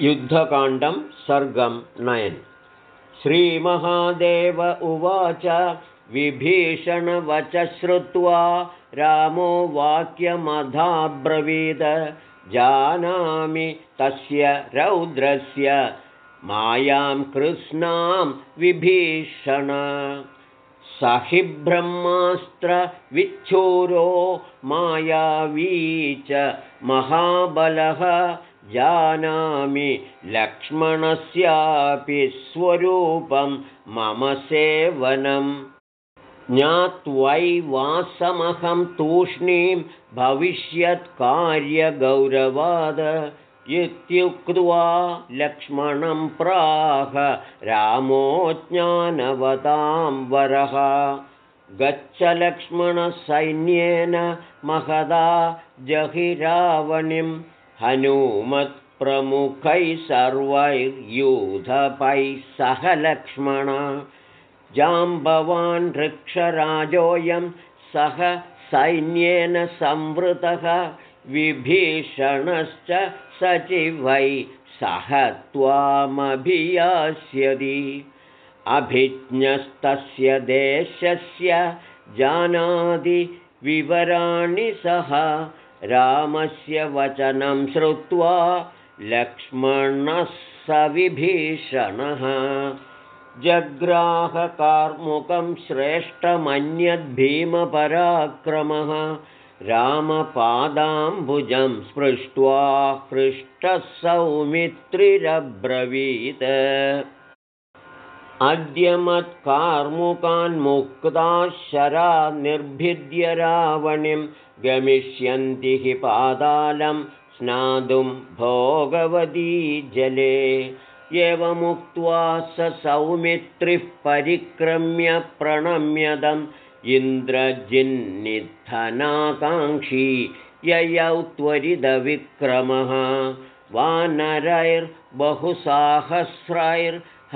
युद्धकाण्डं सर्गं नयन्। श्रीमहादेव उवाच विभीषणवच श्रुत्वा रामो वाक्यमधाब्रवीद जानामि तस्य रौद्रस्य मायां कृष्णां विभीषण। स हि ब्रह्मास्त्रविच्छूरो मायावी च महाबलः जानामि लक्ष्मणस्यापि स्वरूपं मम सेवनं ज्ञात्वैवासमहं तूष्णीं भविष्यत्कार्यगौरवाद इत्युक्त्वा लक्ष्मणं प्राह रामो ज्ञानवतां वरः। गच्छ लक्ष्मणसैन्येन महदा जहिरावणिम् हनूमत्प्रमुखैः सर्वैर्यूधपैः सह लक्ष्मण जाम्बवान् वृक्षराजोऽयं सह सैन्येन संवृतः विभीषणश्च सचिवै सह त्वामभियास्यति। अभिज्ञस्तस्य देशस्य जानाति विवराणि सह रामस्य वचनं श्रुत्वा लक्ष्मणः सविभीषणः। जग्राहकार्मुकं श्रेष्ठमन्यद्भीमपराक्रमः रामपादाम्बुजं स्पृष्ट्वा हृष्टः सौमित्रिरब्रवीत् अद्य मत्कार्मुकान्मुक्ताः शरा निर्भिद्य रावणिं गमिष्यन्ति हि पादालं स्नातुं भोगवती जले। एवमुक्त्वा स सौमित्रिः परिक्रम्य प्रणम्यदम् इन्द्रजिन्निधनाकाङ्क्षी ययौ त्वरिदविक्रमः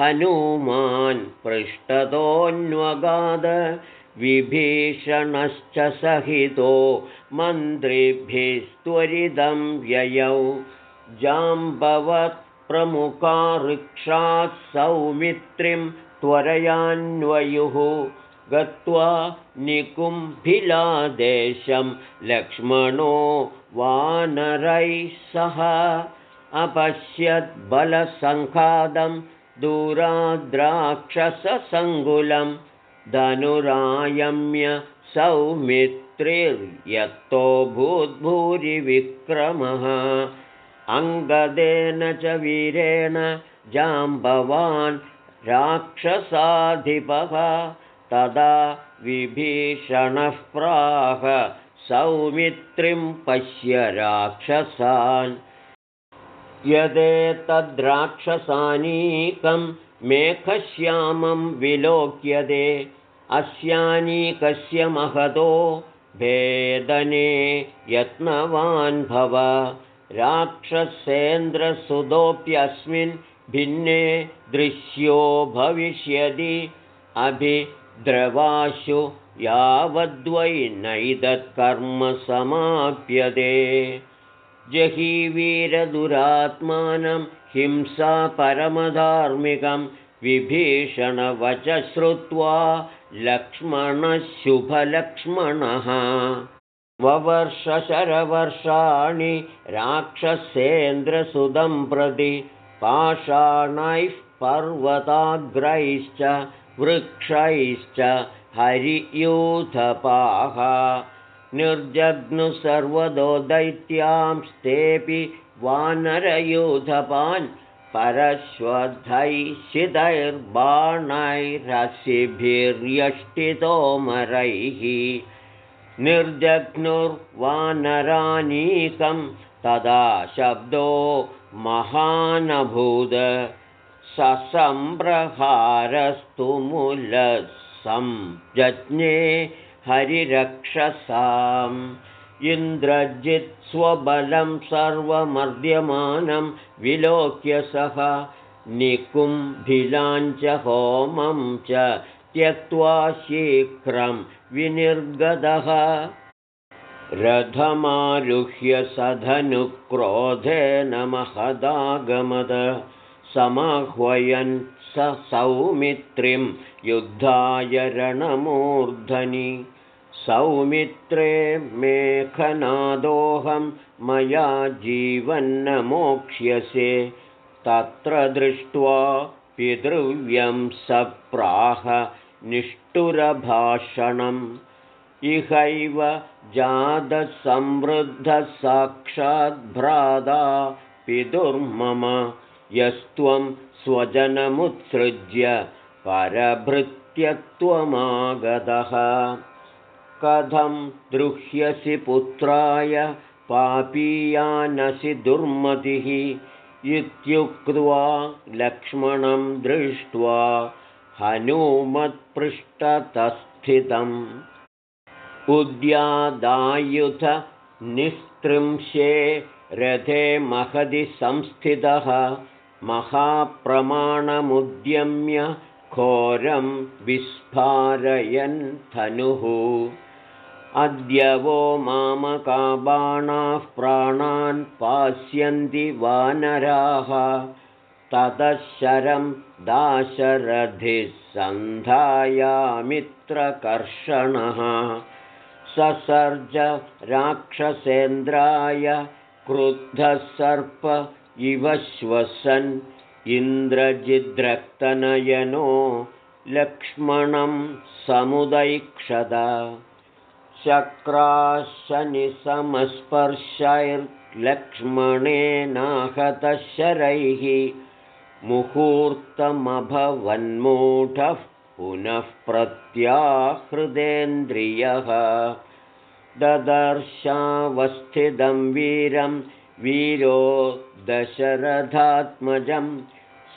वानरैर्बहुसाहस्रैर्हनूमान् पृष्ठतोऽन्वगाद विभीषणश्च सहितो मन्त्रिभिस्त्वरिदं व्ययौ। जाम्बवत्प्रमुखा ऋक्षात् सौमित्रिं त्वरयान्वयुः। गत्वा निकुम्भिलादेशं लक्ष्मणो वानरैः सह अपश्यद्बलसङ्खादं दूराद्राक्षससङ्गुलं धनुरायम्य सौमित्रिर्यत्तो भूद्भूरिविक्रमः। अङ्गदेन च वीरेण जाम्बवान् राक्षसाधिपः। तदा विभीषणः प्राह सौमित्रिं पश्य राक्षसान् यदेतद्राक्षसानीकं मेघश्यामं विलोक्यते अस्यानीकस्य महतो भेदने यत्नवान् भव। राक्षसेन्द्रसुतोऽप्यस्मिन् भिन्ने दृश्यो भविष्यति अभिद्रवाशु यावद्वै नैतत्कर्म समाप्यते जहीवीरदुरात्मानं हिंसा परमधार्मिकं विभीषणवच श्रुत्वा लक्ष्मणशुभलक्ष्मणः। ववर्षशरवर्षाणि राक्षसेन्द्रसुदं प्रति पाषाणैः पर्वताग्रैश्च वृक्षैश्च हरियूथपाः निर्जग्नु सर्वदो दैत्यांस्तेऽपि वानरयूथपान् परश्वधैः निर्जग्नुर्वानरानीकं तदा शब्दो महानभूद ससम्प्रहारस्तु मूलसंजज्ञे हरिरक्षसाम्। इन्द्रजित्स्वबलं सर्वमर्द्यमानं विलोक्य सः निकुम्भिलाञ्च होमं च त्यक्त्वा शीघ्रं विनिर्गतः। रथमारुह्य सधनुक्रोधेन महदागमद समाह्वयन् स सौमित्रिं युद्धाय रणमूर्धनि। सौमित्रे मेखनादोऽहं मया जीवन्न मोक्ष्यसे तत्र दृष्ट्वा पितृव्यं सप्राह निष्ठुरभाषणम्। इहैव जातसंवृद्धसाक्षाद्भ्राता पितुर्मम यस्त्वं स्वजनमुत्सृज्य परभृत्यत्वमागतः। कथं दृह्यसि पुत्राय पापीयानसि दुर्मतिः इत्युक्त्वा लक्ष्मणं दृष्ट्वा हनुमत्पृष्ठतस्थितम्। उद्यादायुध निस्त्रिंशे रथे महदि संस्थितः महाप्रमाणमुद्यम्य घोरं विस्फारयन् धनुः। अद्य वो मामकाबाणाः प्राणान् पास्यन्ति वानराः। ततः शरं दाशरथिः सन्धायामित्रकर्षणः। ससर्ज राक्षसेन्द्राय क्रुद्धः सर्प इव श्वसन् इन्द्रजिद्रक्तनयनो लक्ष्मणं समुदैक्षद शक्राशनिसमस्पर्शैर्लक्ष्मणेनाहतशरैः मुहूर्तमभवन्मूढः पुनः प्रत्याहृदेन्द्रियः। ददर्शावस्थितं वीरं वीरो दशरथात्मजं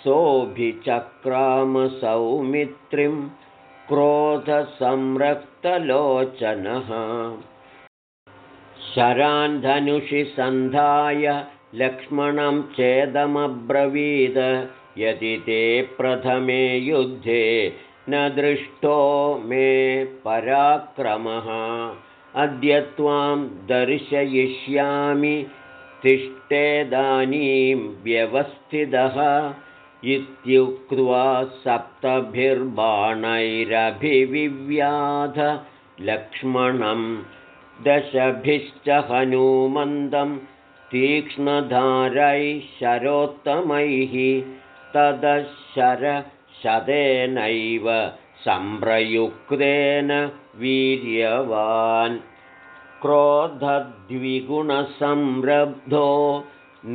सोऽभिचक्रामसौमित्रिं क्रोधसंरक्तलोचनः। शरान् धनुषि सन्धाय लक्ष्मणं चेदमब्रवीद यदि ते प्रथमे युद्धे न दृष्टो मे पराक्रमः। अद्य त्वां दर्शयिष्यामि तिष्ठेदानीं व्यवस्थितः इत्युक्त्वा सप्तभिर्बाणैरभिविव्याध लक्ष्मणं दशभिश्च हनूमन्दं तीक्ष्णधारैः शरोत्तमैः तदशरशतेनैव सम्प्रयुक्तेन वीर्यवान् क्रोधद्विगुणसंरब्धो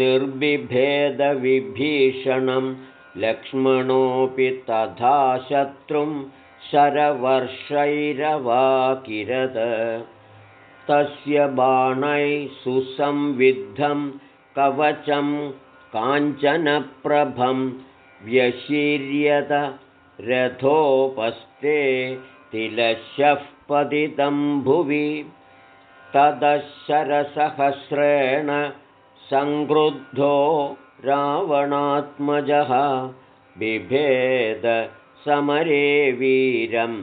निर्बिभेदविभीषणं लक्ष्मणोऽपि तथा शत्रुं शरवर्षैरवाकिरद तस्य बाणैः सुसंविद्धं कवचं काञ्चनप्रभं व्यशीर्यत रथोपस्थे तिलशः पतितं भुवि तदशरसहस्रेण सङ्क्रुद्धो रावणात्मजः बिभेद समरे वीरं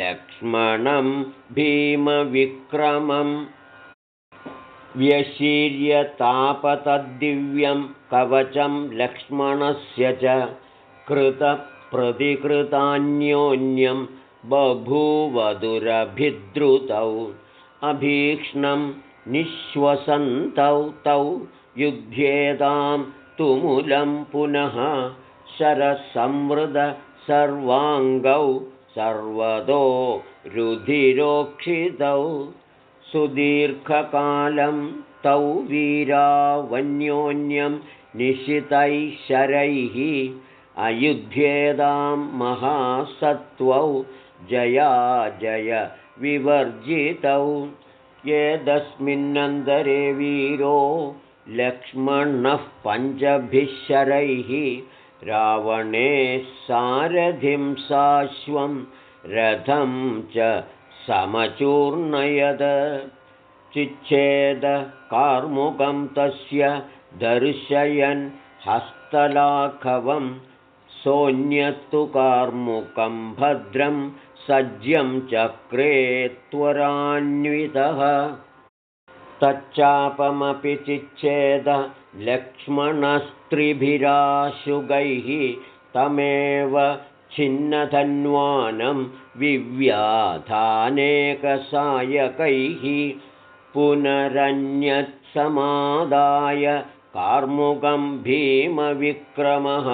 लक्ष्मणं भीमविक्रमम् व्यशीर्यतापतद्दिव्यं कवचं लक्ष्मणस्य च कृतप्रतिकृतान्योन्यं बभूवधुरभिद्रुतौ अभीक्ष्णं निःश्वसन्तौ तौ युध्येतां तुमुलं पुनः शरसंवृद सर्वाङ्गौ सर्वतो रुधिरोक्षितौ सुदीर्घकालं तौ वीरावन्योन्यं निशितैः शरैः अयुध्येदां महासत्त्वौ जया जय विवर्जितौ। येदस्मिन्नन्तरे वीरो लक्ष्मणः पञ्चभिः शरैः रावणे सारथिं साश्वं रथं च समचूर्णयद। चिच्छेदकार्मुकं तस्य दर्शयन् हस्तलाघवं सोऽन्यत्तु कार्मुकं भद्रं सज्यं चक्रे त्वरान्वितः। तच्चापमपि चिच्छेद लक्ष्मणस्त्रिभिराशुगैः तमेव छिन्नधन्वानं विव्याधानेकसायकैः पुनरन्यत्समादाय कार्मुकं भीमविक्रमः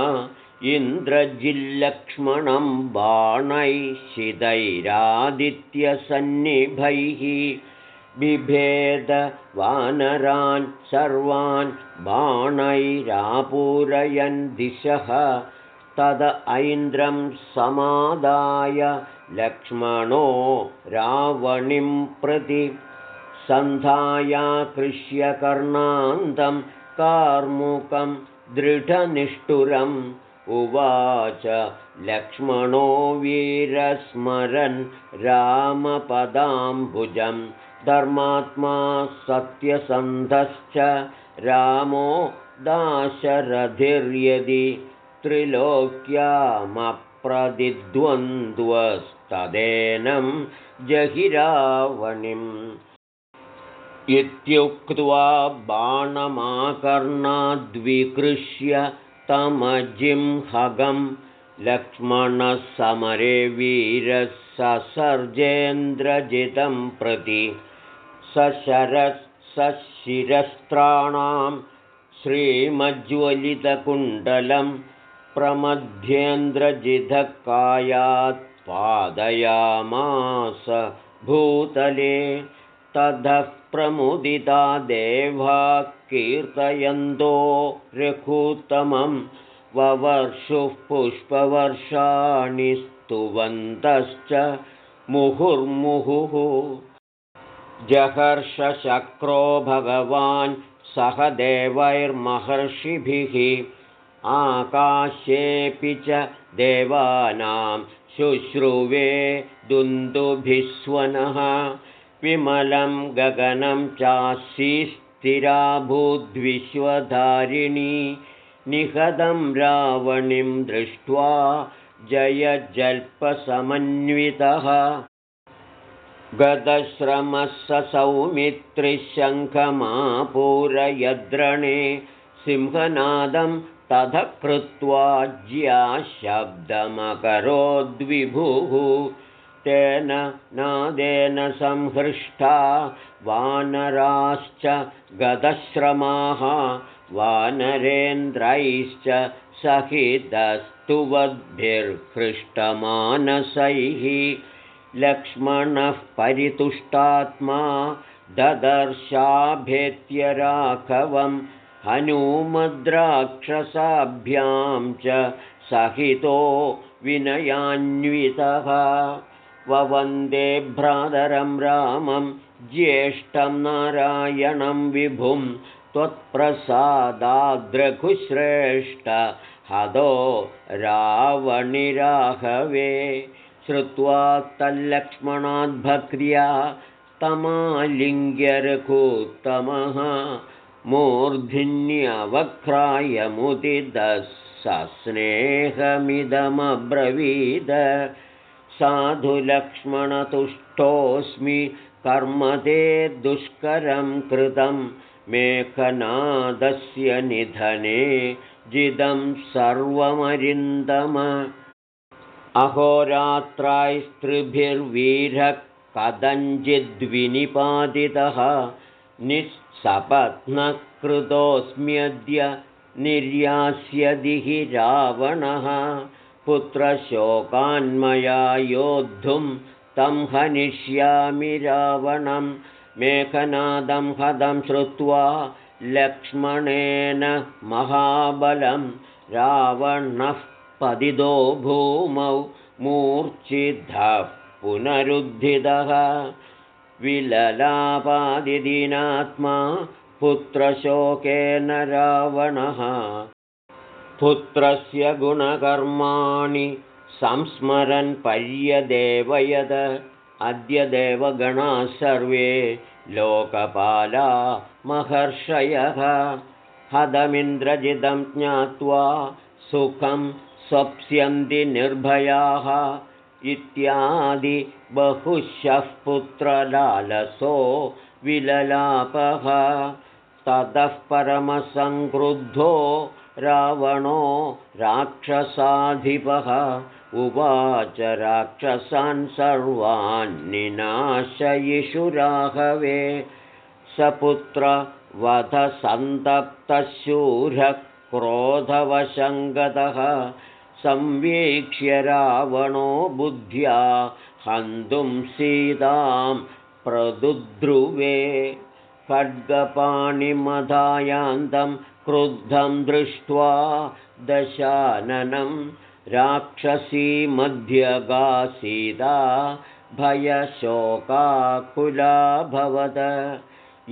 इन्द्रजिल्लक्ष्मणं बाणैशिदैरादित्यसन्निभैः बिभेद वानरान् सर्वान् बाणैरापूरयन् दिशः तद ऐन्द्रं समादाय लक्ष्मणो रावणिं प्रति सन्धायाकृष्यकर्णान्तं कार्मुकं दृढनिष्ठुरम् उवाच लक्ष्मणो वीरस्मरन् रामपदाम्बुजं धर्मात्मा सत्यसन्धश्च रामो दाशरथिर्यदि त्रिलोक्यामप्रदिद्वन्द्वस्तदेनं जहिरावणिम्। इत्युक्त्वा बाणमाकर्णाद्विकृष्य तमजिंहगं लक्ष्मणः समरे वीरः ससर्जेन्द्रजितं प्रति सशिरस्त्राणां श्रीमज्ज्वलितकुण्डलं प्रमध्येन्द्रजिधकायात् पादयामास भूतले ततः प्रमुदिता देवा कीर्तयन्तो रघुत्तमं ववर्षुः पुष्पवर्षाणि स्तुवन्तश्च मुहुर्मुहुः। जहर्षशक्रो भगवान् सह देवैर्महर्षिभिः आकाशेऽपि च देवानां शुश्रुवे दुन्दुभिस्वनः विमलं गगनं चासीस्थिराभूद्विश्वधारिणी निहदं रावणिं दृष्ट्वा जयजल्पसमन्वितः। गतश्रमः स सौमित्रिशङ्खमापूरयद्रणे सिंहनादं तथ कृत्वा ज्याशब्दमकरोद्विभुः तेन नादेन संहृष्टा वानराश्च गतश्रमाः वानरेन्द्रैश्च सहितस्तुवद्भिर्हृष्टमानसैः लक्ष्मणः परितुष्टात्मा ददर्शाभेत्य राघवं हनूमद्राक्षसाभ्यां च सहितो विनयान्वितः ववन्दे भ्रातरं रामं ज्येष्ठं नारायणं विभुं त्वत्प्रसादाद्रघुश्रेष्ठ हदो रावणिराघवे श्रुत्वा तल्लक्ष्मणाद्भक्र्या तमालिङ्ग्यरघुत्तमः मूर्धिन्यवक्रायमुदिदः सस्नेहमिदमब्रवीद साधु लक्ष्मणतुष्टोऽस्मि कर्म ते दुष्करं कृतं मेघनादस्य निधने जिदं सर्वमरिन्दम। अहोरात्रायस्त्रिभिर्वीरः कथञ्चिद्विनिपातितः निःसपत्नकृतोऽस्म्यद्य निर्यास्यदिहि रावणः पुत्रशोकान्मया योद्धुं तं हनिष्यामि रावणं। मेघनादं हदं श्रुत्वा लक्ष्मणेन महाबलं रावणः पदिदो भूमौ मूर्च्छिद्धः पुनरुद्धितः विललापादिदीनात्मा पुत्रशोकेन रावणः पुत्रस्य गुणकर्माणि संस्मरन् पर्यदेवयद। अद्य देवगणाः सर्वे लोकपाला महर्षयः। हदमिन्द्रजितं ज्ञात्वा सुखं स्वप्स्यन्ति निर्भयाः। इत्यादि बहुशः पुत्रलालसो विललापः। ततः परमसङ्क्रुद्धो रावणो राक्षसाधिपः उवाच राक्षसान् सर्वान् निनाशयिषुराघवे सपुत्रवधसन्तप्तशूरः क्रोधवशङ्गतः संवीक्ष्य रावणो बुद्ध्या हन्तुं सीतां प्रदुद्रुवे खड्गपाणिमधायान्तं क्रुद्धं दृष्ट्वा दशाननं राक्षसी मध्यगासीदा भयशोकाकुलाभवद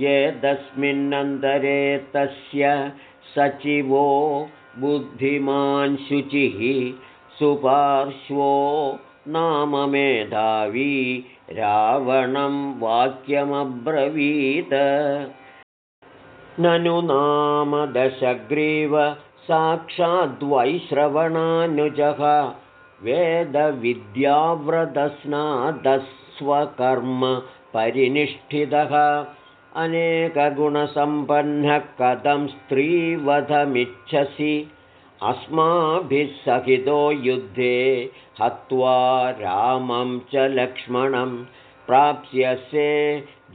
ये तस्मिन्नन्तरे तस्य सचिवो बुद्धिमान् शुचिः सुपार्श्वो नाम मेधावी रावणं वाक्यमब्रवीत्। ननु नाम दशग्रीव साक्षाद्वैश्रवणानुजः। वेदविद्याव्रतस्नादस्वकर्म परिनिष्ठितः। अनेकगुणसम्पन्नः कथं स्त्रीवधमिच्छसि अस्माभिः सहितो युद्धे हत्वा रामं च लक्ष्मणं प्राप्स्यसे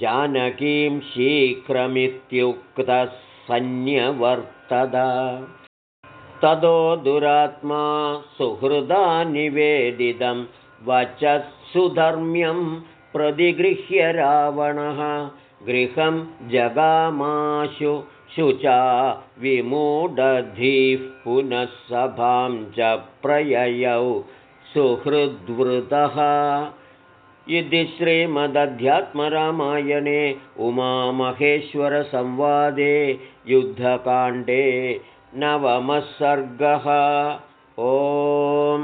जानकीं शीघ्रमित्युक्तः सन्न्यवर्तत ततो दुरात्मा सुहृदा निवेदितं वचः सुधर्म्यं प्रतिगृह्य रावणः गृहं जगामाशु शुचा विमूढधीः पुनः सभां च प्रययौ सुहृद्वृतः। इति श्रीमदध्यात्मरामायणे उमामहेश्वरसंवादे युद्धकाण्डे नवमः सर्गः। ओ